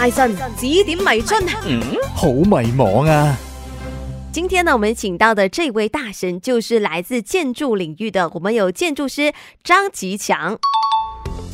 大神指点迷津。嗯，好迷茫啊！今天呢，我们请到的这位大神就是来自建筑领域的，我们有建筑师张吉强。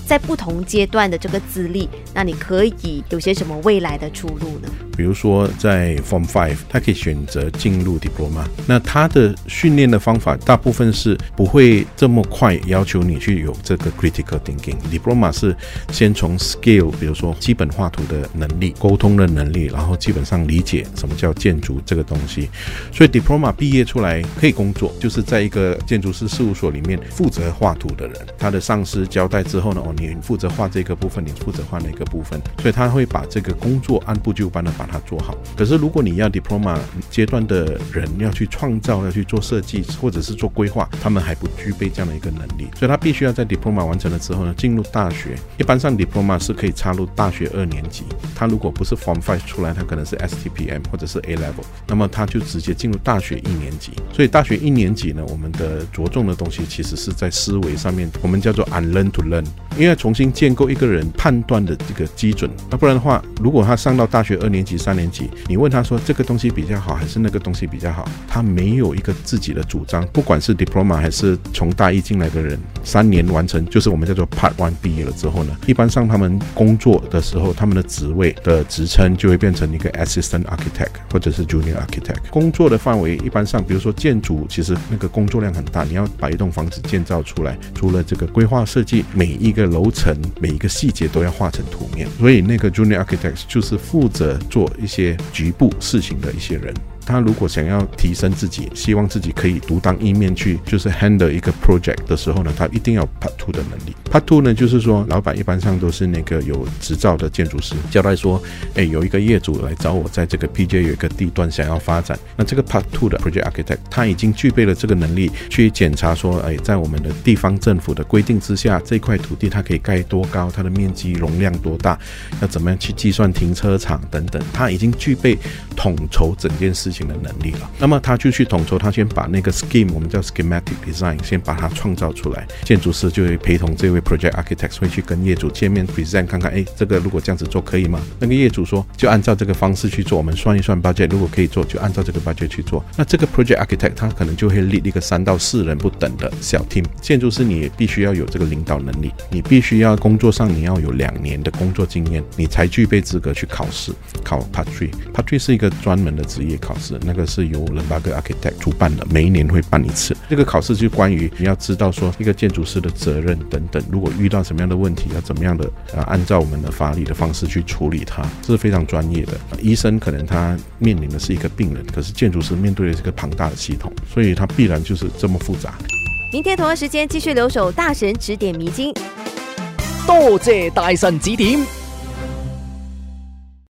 在不同阶段的这个资历，那你可以有些什么未来的出路呢？比如说在 Form Five，他可以选择进入 Diploma。那他的训练的方法大部分是不会这么快要求你去有这个 Critical Thinking。Diploma 是先从 Skill，比如说基本画图的能力、沟通的能力，然后基本上理解什么叫建筑这个东西。所以 Diploma 毕业出来可以工作，就是在一个建筑师事务所里面负责画图的人。他的上司交代之后呢，哦。你负责画这个部分，你负责画那个部分，所以他会把这个工作按部就班的把它做好。可是如果你要 diploma 阶段的人要去创造、要去做设计或者是做规划，他们还不具备这样的一个能力，所以他必须要在 diploma 完成了之后呢，进入大学。一般上 diploma 是可以插入大学二年级。他如果不是 form five 出来，他可能是 STPM 或者是 A level，那么他就直接进入大学一年级。所以大学一年级呢，我们的着重的东西其实是在思维上面，我们叫做 unlearn to learn。因为重新建构一个人判断的这个基准，那不然的话，如果他上到大学二年级、三年级，你问他说这个东西比较好 还是那个东西比较好，他没有一个自己的主张。不管是 diploma 还是从大一进来的人，三年完成就是我们叫做 part one 毕业了之后呢，一般上他们工作的时候，他们的职位的职称就会变成一个 assistant architect 或者是 junior architect。工作的范围一般上，比如说建筑，其实那个工作量很大，你要把一栋房子建造出来，除了这个规划设计，每一个楼层每一个细节都要画成图面，所以那个 junior architect 就是负责做一些局部事情的一些人。他如果想要提升自己，希望自己可以独当一面去，就是 handle 一个 project 的时候呢，他一定要 part two 的能力。part two 呢，就是说老板一般上都是那个有执照的建筑师，交代说，哎，有一个业主来找我，在这个 PJ 有一个地段想要发展，那这个 part two 的 project architect 他已经具备了这个能力，去检查说，哎，在我们的地方政府的规定之下，这块土地它可以盖多高，它的面积容量多大，要怎么样去计算停车场等等，他已经具备统筹整件事情。的能力了，那么他就去统筹，他先把那个 scheme，我们叫 schematic design，先把它创造出来。建筑师就会陪同这位 project architect 会去跟业主见面 present，看看，哎，这个如果这样子做可以吗？那个业主说，就按照这个方式去做，我们算一算 budget，如果可以做，就按照这个 budget 去做。那这个 project architect 他可能就会立一个三到四人不等的小 team。建筑师你也必须要有这个领导能力，你必须要工作上你要有两年的工作经验，你才具备资格去考试，考 part three。part three 是一个专门的职业考试。是那个是由伦巴格 architect 主办的，每一年会办一次。这个考试就关于你要知道说一个建筑师的责任等等，如果遇到什么样的问题，要怎么样的啊，按照我们的法理的方式去处理它，这是非常专业的。医生可能他面临的是一个病人，可是建筑师面对的是个庞大的系统，所以他必然就是这么复杂。明天同一时间继续留守大神指点迷津，多谢大神指点。